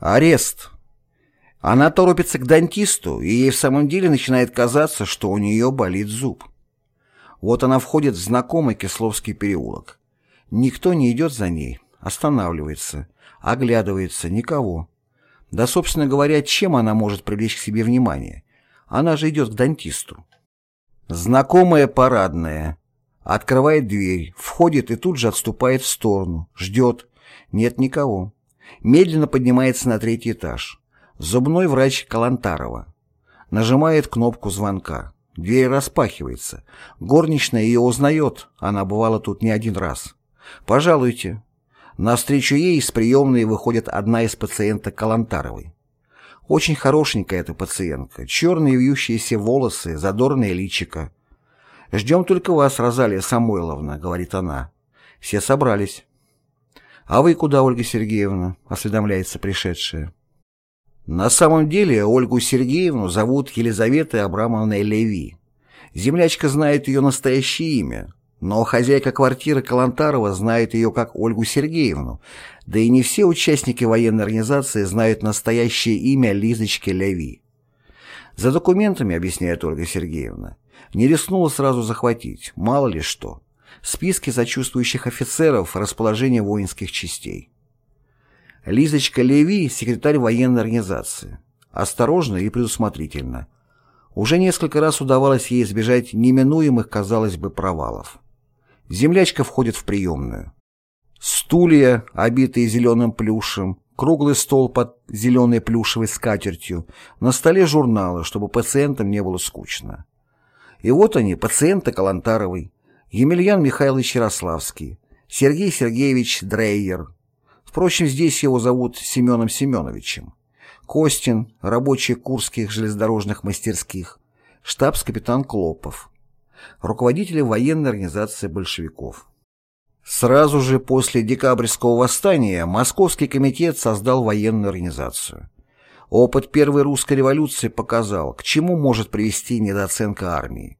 Арест. Она торопится к дантисту, и ей в самом деле начинает казаться, что у нее болит зуб. Вот она входит в знакомый Кисловский переулок. Никто не идет за ней, останавливается, оглядывается, никого. Да, собственно говоря, чем она может привлечь к себе внимание? Она же идет к дантисту. Знакомая парадная. Открывает дверь, входит и тут же отступает в сторону, ждет. Нет никого. Медленно поднимается на третий этаж. Зубной врач Калантарова. Нажимает кнопку звонка. Дверь распахивается. Горничная ее узнает, она бывала тут не один раз. «Пожалуйте». Навстречу ей из приемной выходит одна из пациенток Калантаровой. Очень хорошенькая эта пациентка, черные вьющиеся волосы, задорное личико. «Ждем только вас, Розалия Самойловна», — говорит она. Все собрались. «А вы куда, Ольга Сергеевна?» — осведомляется пришедшая. На самом деле Ольгу Сергеевну зовут Елизавета Абрамовна Леви. Землячка знает ее настоящее имя, но хозяйка квартиры Калантарова знает ее как Ольгу Сергеевну, да и не все участники военной организации знают настоящее имя Лизочки Леви. За документами, объясняет Ольга Сергеевна, не рискнула сразу захватить, мало ли что списки сочувствующих офицеров расположения воинских частей. Лизочка Леви – секретарь военной организации. Осторожно и предусмотрительно. Уже несколько раз удавалось ей избежать неминуемых, казалось бы, провалов. Землячка входит в приемную. Стулья, обитые зеленым плюшем, круглый стол под зеленой плюшевой скатертью, на столе журналы, чтобы пациентам не было скучно. И вот они, пациенты Калантаровой, Емельян Михайлович Ярославский, Сергей Сергеевич Дрейер. Впрочем, здесь его зовут Семеном Семеновичем. Костин, рабочий Курских железнодорожных мастерских, штабс-капитан Клопов. Руководители военной организации большевиков. Сразу же после декабрьского восстания Московский комитет создал военную организацию. Опыт Первой русской революции показал, к чему может привести недооценка армии.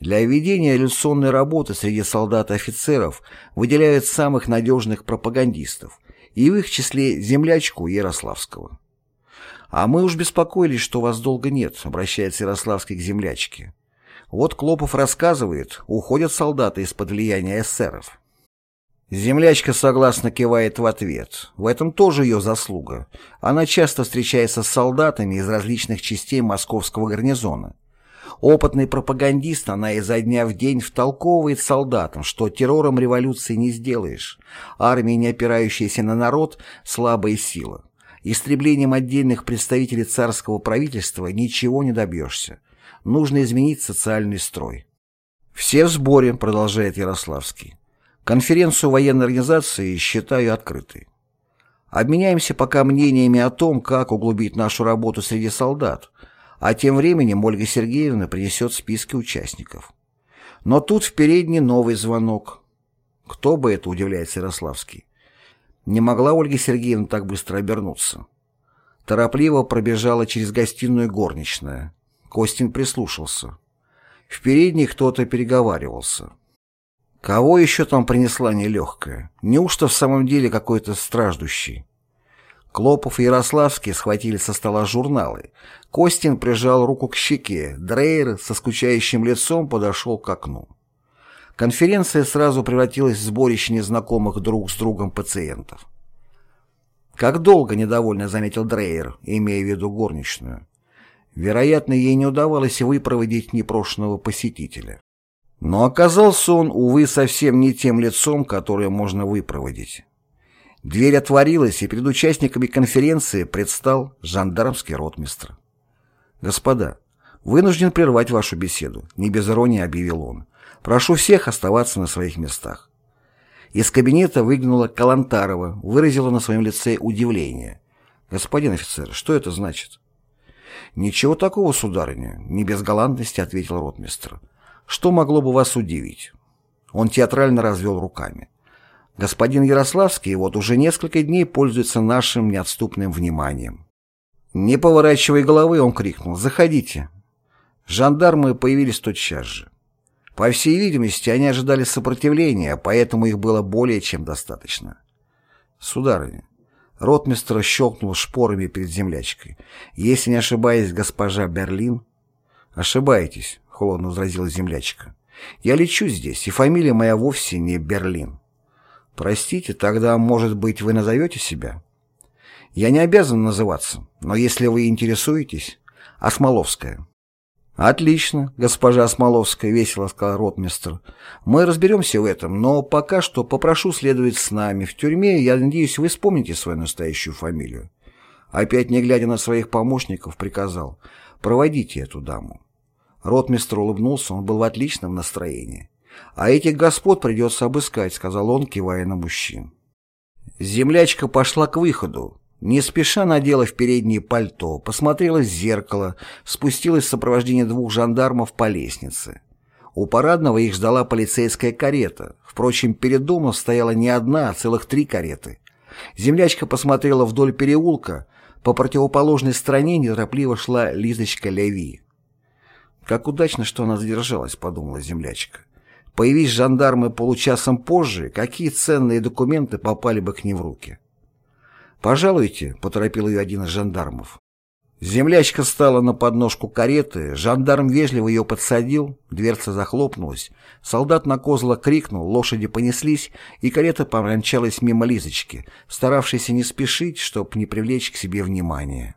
Для ведения революционной работы среди солдат и офицеров выделяют самых надежных пропагандистов, и в их числе землячку Ярославского. «А мы уж беспокоились, что вас долго нет», — обращается Ярославский к землячке. Вот Клопов рассказывает, уходят солдаты из-под влияния эсеров. Землячка согласно кивает в ответ. В этом тоже ее заслуга. Она часто встречается с солдатами из различных частей московского гарнизона. Опытный пропагандист, она изо дня в день втолковывает солдатам, что террором революции не сделаешь. Армия, не опирающаяся на народ, слабая сила. Истреблением отдельных представителей царского правительства ничего не добьешься. Нужно изменить социальный строй. «Все в сборе», — продолжает Ярославский. «Конференцию военной организации считаю открытой. Обменяемся пока мнениями о том, как углубить нашу работу среди солдат, а тем временем Ольга Сергеевна принесет списки участников. Но тут в передний новый звонок. Кто бы это, удивляется Ярославский. Не могла Ольга Сергеевна так быстро обернуться. Торопливо пробежала через гостиную горничная. Костин прислушался. В передней кто-то переговаривался. Кого еще там принесла нелегкая? Неужто в самом деле какой-то страждущий? Клопов и Ярославский схватили со стола журналы. Костин прижал руку к щеке, Дрейер со скучающим лицом подошел к окну. Конференция сразу превратилась в сборище незнакомых друг с другом пациентов. «Как долго?» — недовольно заметил Дрейер, имея в виду горничную. Вероятно, ей не удавалось выпроводить непрошенного посетителя. Но оказался он, увы, совсем не тем лицом, которое можно выпроводить. Дверь отворилась, и перед участниками конференции предстал жандармский ротмистр. «Господа, вынужден прервать вашу беседу», — не без иронии объявил он. «Прошу всех оставаться на своих местах». Из кабинета выглянула Калантарова, выразила на своем лице удивление. «Господин офицер, что это значит?» «Ничего такого, сударыня», — не без галантности ответил ротмистр. «Что могло бы вас удивить?» Он театрально развел руками. Господин Ярославский вот уже несколько дней пользуется нашим неотступным вниманием. Не поворачивая головы, он крикнул «Заходите». Жандармы появились тотчас же. По всей видимости, они ожидали сопротивления, поэтому их было более чем достаточно. «Сударыня, Ротмистр щелкнул шпорами перед землячкой. «Если не ошибаюсь, госпожа Берлин...» «Ошибаетесь», — холодно возразила землячка. «Я лечу здесь, и фамилия моя вовсе не Берлин». «Простите, тогда, может быть, вы назовете себя?» «Я не обязан называться, но если вы интересуетесь...» «Осмоловская». «Отлично, госпожа Смоловская», — весело сказал ротмистр. «Мы разберемся в этом, но пока что попрошу следовать с нами. В тюрьме, я надеюсь, вы вспомните свою настоящую фамилию». Опять, не глядя на своих помощников, приказал «Проводите эту даму». Ротмистр улыбнулся, он был в отличном настроении. «А этих господ придется обыскать», — сказал он, кивая на мужчин. Землячка пошла к выходу. Не спеша надела в переднее пальто, посмотрела в зеркало, спустилась в сопровождении двух жандармов по лестнице. У парадного их ждала полицейская карета. Впрочем, перед домом стояла не одна, а целых три кареты. Землячка посмотрела вдоль переулка. По противоположной стороне неторопливо шла Лизочка Леви. «Как удачно, что она задержалась», — подумала землячка. «Появись жандармы получасом позже, какие ценные документы попали бы к ней в руки?» «Пожалуйте», — поторопил ее один из жандармов. Землячка стала на подножку кареты, жандарм вежливо ее подсадил, дверца захлопнулась, солдат на козла крикнул, лошади понеслись, и карета помчалась мимо Лизочки, старавшейся не спешить, чтобы не привлечь к себе внимания.